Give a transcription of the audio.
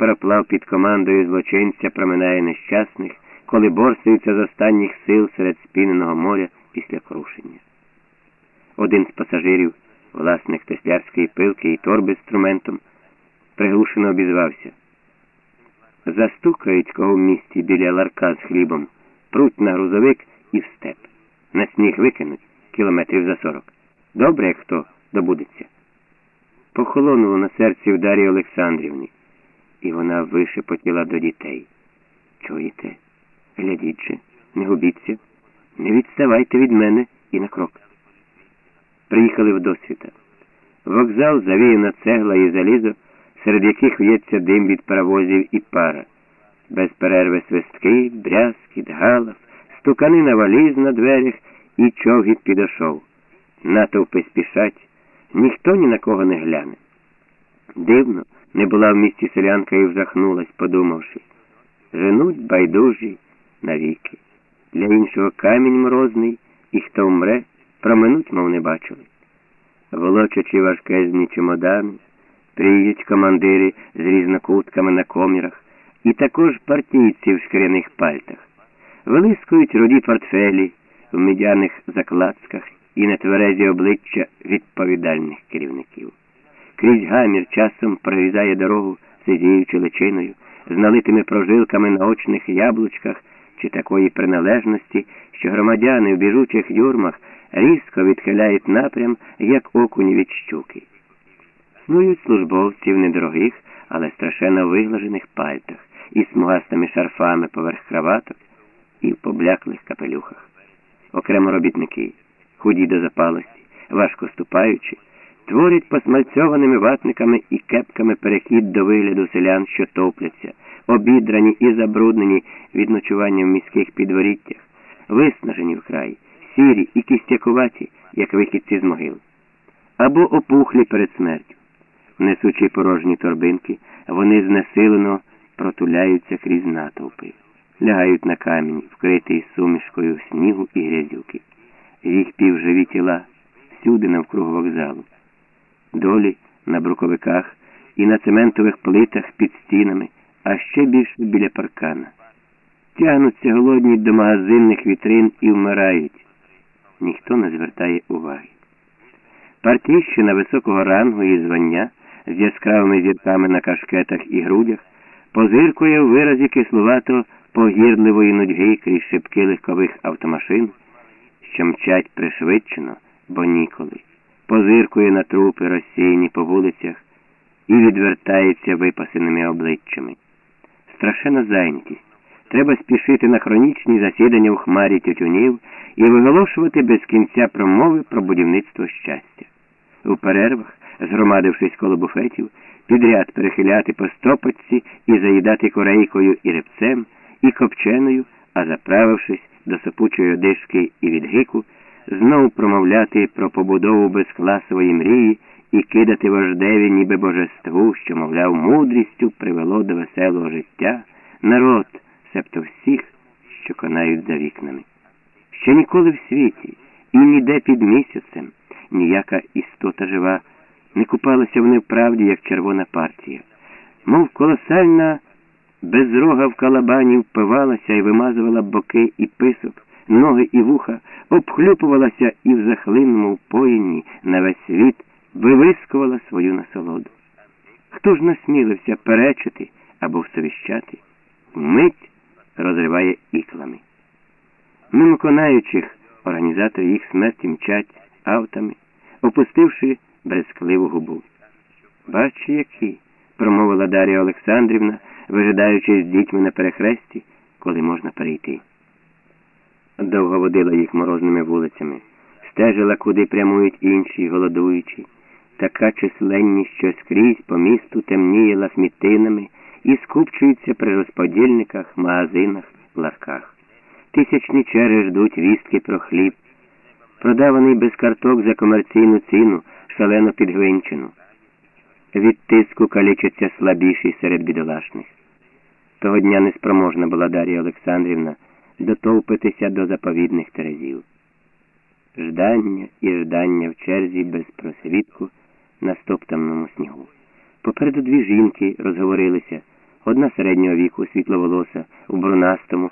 пароплав під командою злочинця проминає нещасних, коли борсується з останніх сил серед спіненого моря після крушення. Один з пасажирів, власник теслярської пилки і торби з струментом, приглушено обізвався. Застукають кого в місті біля ларка з хлібом, пруть на грузовик і в степ. На сніг викинуть кілометрів за сорок. Добре, як хто добудеться. Похолонуло на серці в Дар'ї Олександрівні, і вона вишепотіла до дітей. Чуєте? Глядіть же, не губіться, не відставайте від мене і на крок. Приїхали в досвіта. Вокзал завіяна цегла і залізо, серед яких в'ється дим від паровозів і пара. Без перерви свистки, брязкіт, галас, стуканина валіз на дверях і човгіт підошов. Натовпи спішать, ніхто ні на кого не гляне. Дивно, не була в місті селянка і взахнулась, подумавши. Женуть байдужі навіки. Для іншого камінь морозний, і хто вмре, проминуть, мов не бачили. Волочачи важкезні чемодани, приїдуть командири з різнокутками на комірах, і також партійці в шкіряних пальтах, вилискують руді портфелі в медяних закладках і нетверезі обличчя відповідальних керівників. Крізь гамір часом прорізає дорогу, сидіючи личиною, з налитими прожилками на очних яблучках чи такої приналежності, що громадяни в біжучих юрмах різко відхиляють напрям, як окуні від щуки. Снують службовці в недорогих, але страшенно виглажених пальтах, із смугастими шарфами поверх краваток і в побляклих капелюхах. Окремо робітники, худі до запалості, важко ступаючи, творять посмальцьованими ватниками і кепками перехід до вигляду селян, що топляться, обідрані і забруднені від ночування в міських підворіттях, виснажені вкрай, сірі і кістякуваті, як вихідці з могил, або опухлі перед смертю. Несучи порожні торбинки, вони знесилено протуляються крізь натовпи, лягають на камінь, вкритий сумішкою снігу і грязюки. Їх півживі тіла всюди навкруг вокзалу, долі на бруковиках і на цементових плитах під стінами, а ще більше біля паркана. Тягнуться голодні до магазинних вітрин і вмирають. Ніхто не звертає уваги. Партійщина високого рангу і звання з яскравими зірками на кашкетах і грудях позиркує в виразі кислувато погірливої нудьги крізь шибки легкових автомашин, що мчать пришвидшено, бо ніколи, позиркує на трупи розсіяні по вулицях і відвертається випасеними обличчями. Страшена зайнятість. Треба спішити на хронічні засідання у хмарі тютюнів і виголошувати без кінця промови про будівництво щастя. У перервах, згромадившись коло буфетів, підряд перехиляти по стопочці і заїдати корейкою і репцем, і копченою, а заправившись до сопучої одишки і відгику, знов промовляти про побудову безкласової мрії і кидати вождеві, ніби божеству, що, мовляв, мудрістю привело до веселого життя народ, себто всіх, що конають за вікнами. Ще ніколи в світі і ніде під місяцем ніяка істота жива не купалася в правді, як червона партія, мов колосальна безрога в калабані впивалася і вимазувала боки і писок, ноги і вуха, обхлюпувалася і в захлинному впоєнні на весь світ вивискувала свою насолоду. Хто ж насмілився перечити або всовіщати? Мить розриває іклами. Мимо конаючих організатори їх смерті мчать автами, опустивши брезкливу губу. Бач, які, промовила Дар'я Олександрівна, вижидаючи з дітьми на перехресті, коли можна перейти. Довго водила їх морозними вулицями, стежила, куди прямують інші, голодуючі, така численність, що скрізь по місту темніє лахмітинами і скупчуються при розподільниках, магазинах, ларках. Тисячні черги ждуть вістки про хліб, продаваний без карток за комерційну ціну, шалено підгвинчену. Від тиску калічаться слабіші серед бідолашних. Того дня неспроможна була Дар'я Олександрівна дотовпитися до заповідних терезів. Ждання і ждання в черзі без просвідку на стоптаному снігу. Попереду дві жінки розговорилися, одна середнього віку, світловолоса, у брунастому,